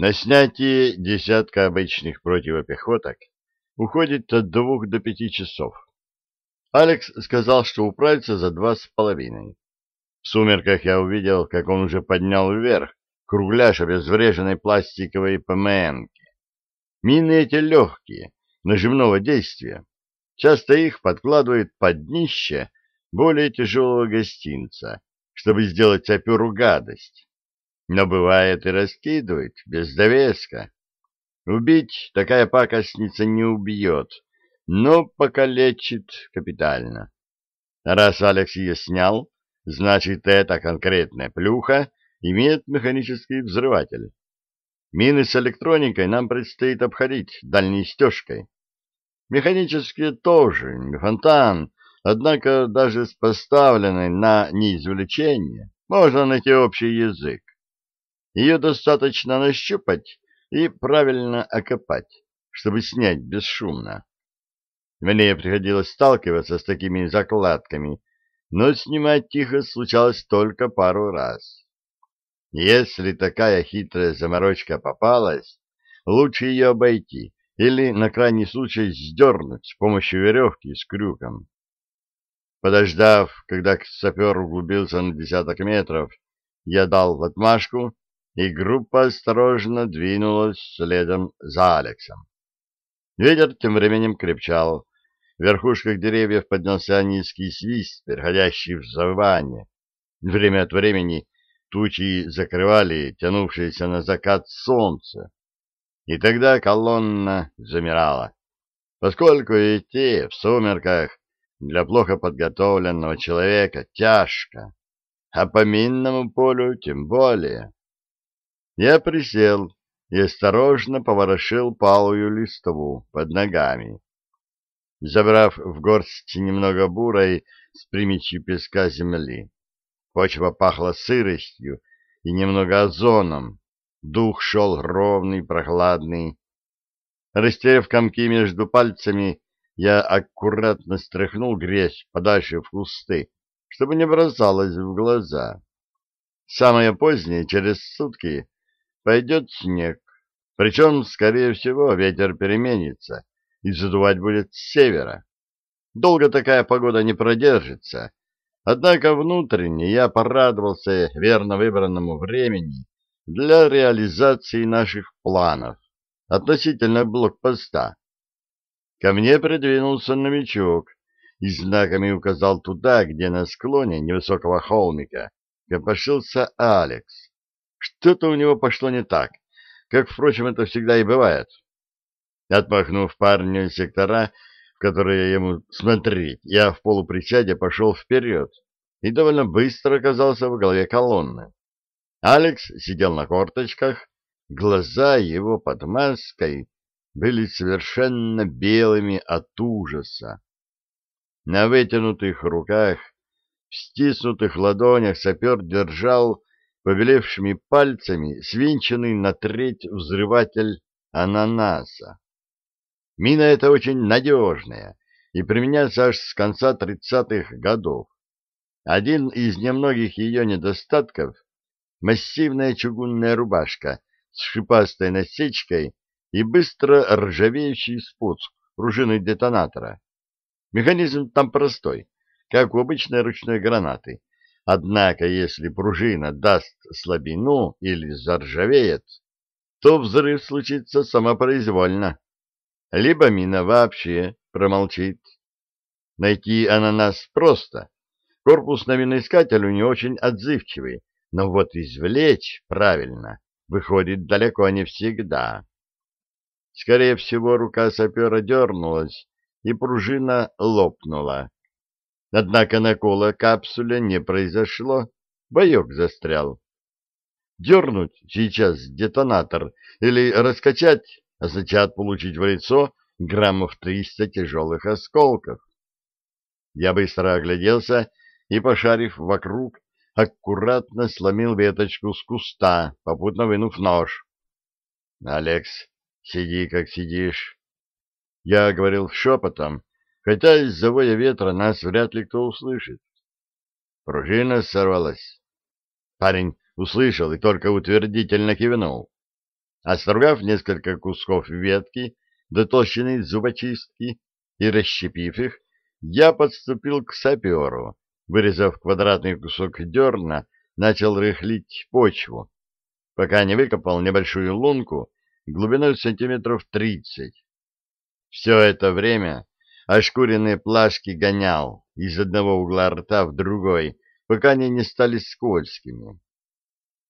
На снятие десятка обычных противопехоток уходит от двух до пяти часов. Алекс сказал, что управится за два с половиной. В сумерках я увидел, как он уже поднял вверх кругляш обезвреженной пластиковой ПМНки. Мины эти легкие, нажимного действия. Часто их подкладывают под днище более тяжелого гостинца, чтобы сделать саперу гадость. Но бывает и раскидывает, без довеска. Убить такая пакостница не убьет, но покалечит капитально. Раз Алекс ее снял, значит, эта конкретная плюха имеет механический взрыватель. Мины с электроникой нам предстоит обходить дальней стежкой. Механические тоже, не фонтан, однако даже с поставленной на неизвлечение можно найти общий язык. Ее достаточно нащупать и правильно окопать, чтобы снять бесшумно. Мне приходилось сталкиваться с такими закладками, но снимать тихо случалось только пару раз. Если такая хитрая заморочка попалась, лучше ее обойти или, на крайний случай, сдернуть с помощью веревки с крюком. Подождав, когда сапер углубился на десяток метров, я дал отмашку, и группа осторожно двинулась следом за Алексом. Ветер тем временем крепчал. В верхушках деревьев поднялся низкий свист, переходящий в завывание. Время от времени тучи закрывали тянувшееся на закат солнце, и тогда колонна замирала, поскольку идти в сумерках для плохо подготовленного человека тяжко, а по минному полю тем более. Я присел и осторожно поворошил палую листву под ногами. Забрав в горсть немного бурой с примесью песка земли, почва пахла сыростью и немного озоном, дух шел ровный, прохладный. Растерев комки между пальцами, я аккуратно стряхнул грязь подальше в кусты, чтобы не бросалось в глаза. Самое позднее, через сутки, пойдет снег, причем, скорее всего, ветер переменится и задувать будет с севера. Долго такая погода не продержится, однако внутренне я порадовался верно выбранному времени для реализации наших планов относительно блокпоста. Ко мне придвинулся новичок и знаками указал туда, где на склоне невысокого холмика копошился Алекс. Что-то у него пошло не так, как, впрочем, это всегда и бывает. Отмахнув парню сектора, в которые ему смотреть, я в полуприсяде пошел вперед и довольно быстро оказался в голове колонны. Алекс сидел на корточках, глаза его под маской были совершенно белыми от ужаса. На вытянутых руках, в стиснутых ладонях сапер держал побелевшими пальцами свинченный на треть взрыватель ананаса. Мина эта очень надежная и применяется аж с конца тридцатых годов. Один из немногих ее недостатков — массивная чугунная рубашка с шипастой насечкой и быстро ржавеющий спуск пружины детонатора. Механизм там простой, как у обычной ручной гранаты. Однако, если пружина даст слабину или заржавеет, то взрыв случится самопроизвольно. Либо мина вообще промолчит. Найти ананас просто. Корпус на миноискателю не очень отзывчивый, но вот извлечь правильно выходит далеко не всегда. Скорее всего, рука сапера дернулась, и пружина лопнула. Однако накола капсуля не произошло, боек застрял. Дернуть сейчас детонатор или раскачать означает получить в лицо граммов триста тяжелых осколков. Я быстро огляделся и, пошарив вокруг, аккуратно сломил веточку с куста, попутно вынув нож. — Алекс, Сиди, как сидишь. Я говорил шепотом, хотя из-за воя ветра нас вряд ли кто услышит. Пружина сорвалась. Парень услышал и только утвердительно кивнул. Остругав несколько кусков ветки до толщины зубочистки и расщепив их, я подступил к саперу, вырезав квадратный кусок дерна, начал рыхлить почву, пока не выкопал небольшую лунку глубиной сантиметров тридцать. Все это время ошкуренные плашки гонял из одного угла рта в другой, пока они не стали скользкими.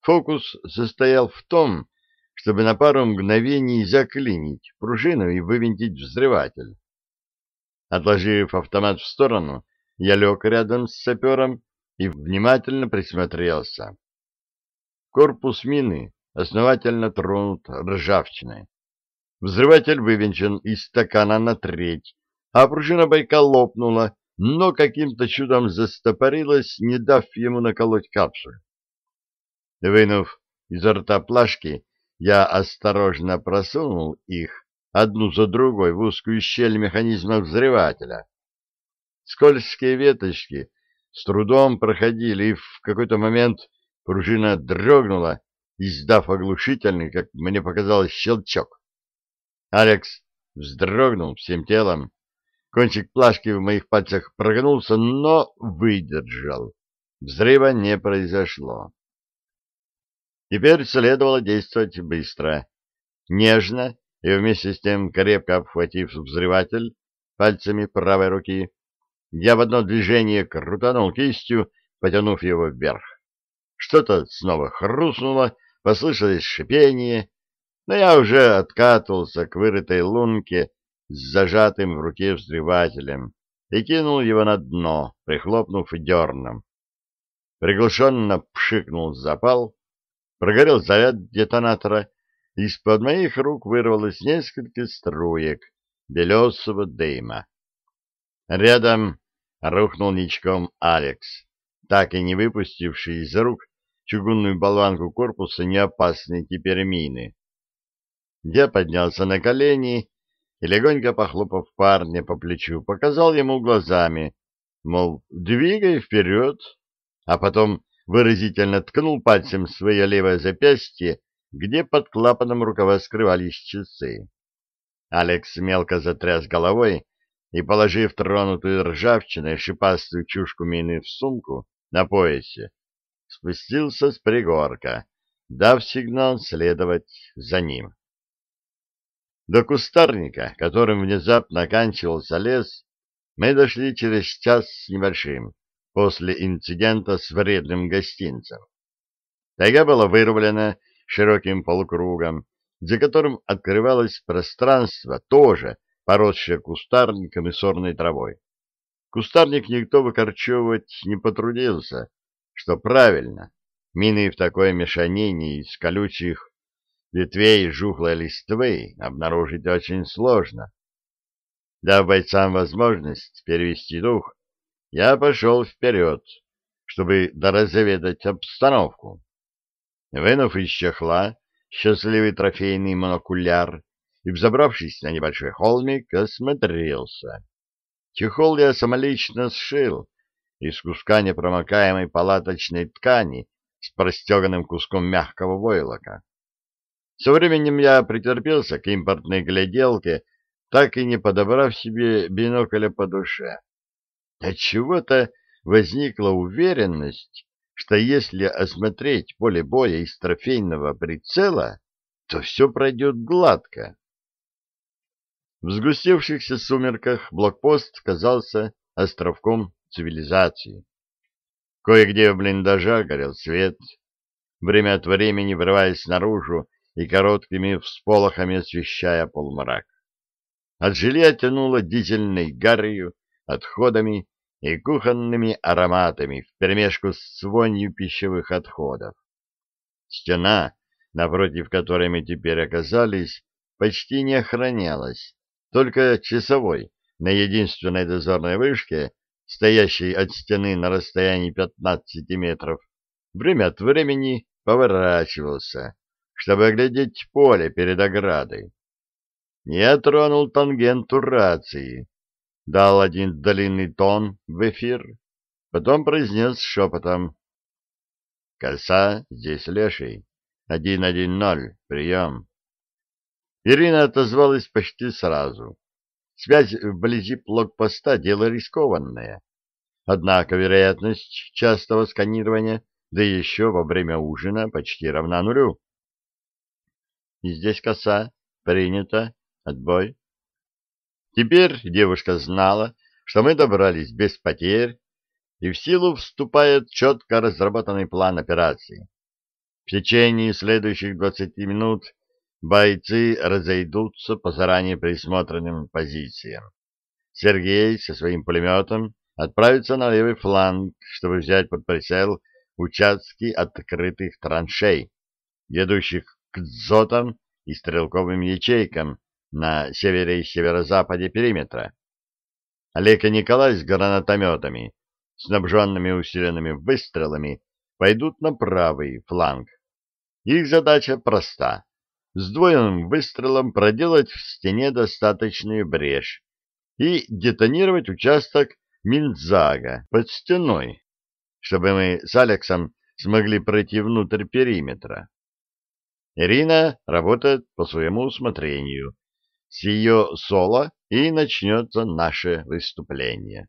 Фокус состоял в том, чтобы на пару мгновений заклинить пружину и вывинтить взрыватель. Отложив автомат в сторону, я лег рядом с сапером и внимательно присмотрелся. Корпус мины основательно тронут ржавчиной. Взрыватель вывинчен из стакана на треть, а пружина байка лопнула, но каким-то чудом застопорилась, не дав ему наколоть капсуль. Вынув изо рта плашки, я осторожно просунул их одну за другой в узкую щель механизма взрывателя. Скользкие веточки с трудом проходили, и в какой-то момент пружина дрогнула, издав оглушительный, как мне показалось, щелчок. Алекс вздрогнул всем телом. Кончик плашки в моих пальцах прогнулся, но выдержал. Взрыва не произошло. Теперь следовало действовать быстро, нежно и вместе с тем крепко обхватив взрыватель пальцами правой руки, я в одно движение крутанул кистью, потянув его вверх. Что-то снова хрустнуло, послышалось шипение, но я уже откатывался к вырытой лунке с зажатым в руке взрывателем и кинул его на дно, прихлопнув дерном. Приглушенно пшикнул запал, Прогорел заряд детонатора, из-под моих рук вырвалось несколько струек белесого дыма. Рядом рухнул ничком Алекс, так и не выпустивший из рук чугунную болванку корпуса неопасной теперь мины. Я поднялся на колени и, легонько похлопав парня по плечу, показал ему глазами, мол, двигай вперед, а потом выразительно ткнул пальцем свое левое запястье, где под клапаном рукава скрывались часы. Алекс мелко затряс головой и, положив тронутую ржавчиной шипастую чушку мины в сумку на поясе, спустился с пригорка, дав сигнал следовать за ним. До кустарника, которым внезапно оканчивался лес, мы дошли через час с небольшим после инцидента с вредным гостинцем. Тайга была вырублена широким полукругом, за которым открывалось пространство, тоже поросшее кустарником и сорной травой. Кустарник никто выкорчевывать не потрудился, что правильно. Мины в такой мешанине из колючих ветвей жухлой листвы обнаружить очень сложно. Дав бойцам возможность перевести дух, я пошел вперед, чтобы доразведать обстановку. Вынув из чехла счастливый трофейный монокуляр и, взобравшись на небольшой холмик, осмотрелся. Чехол я самолично сшил из куска непромокаемой палаточной ткани с простеганным куском мягкого войлока. Со временем я претерпелся к импортной гляделке, так и не подобрав себе бинокля по душе. Отчего-то возникла уверенность, что если осмотреть поле боя из трофейного прицела, то все пройдет гладко. В сгустевшихся сумерках блокпост казался островком цивилизации. Кое-где в блиндажах горел свет, время от времени врываясь наружу и короткими всполохами освещая полумрак. От жилья тянуло дизельной гарью, отходами и кухонными ароматами вперемешку с вонью пищевых отходов. Стена, напротив которой мы теперь оказались, почти не охранялась, только часовой на единственной дозорной вышке, стоящей от стены на расстоянии 15 метров, время от времени поворачивался, чтобы оглядеть поле перед оградой. Я тронул тангенту рации, дал один длинный тон в эфир, потом произнес шепотом. «Коса, здесь леший. Один один ноль. Прием». Ирина отозвалась почти сразу. Связь вблизи блокпоста — дело рискованное. Однако вероятность частого сканирования, да еще во время ужина, почти равна нулю. Здесь коса. Принято. Отбой. Теперь девушка знала, что мы добрались без потерь, и в силу вступает четко разработанный план операции. В течение следующих 20 минут бойцы разойдутся по заранее присмотренным позициям. Сергей со своим пулеметом отправится на левый фланг, чтобы взять под прицел участки открытых траншей, ведущих к дзотам и стрелковым ячейкам на севере и северо-западе периметра. Олег и Николай с гранатометами, снабженными усиленными выстрелами, пойдут на правый фланг. Их задача проста — сдвоенным выстрелом проделать в стене достаточную брешь и детонировать участок Минзага под стеной, чтобы мы с Алексом смогли пройти внутрь периметра. Ирина работает по своему усмотрению. С ее соло и начнется наше выступление.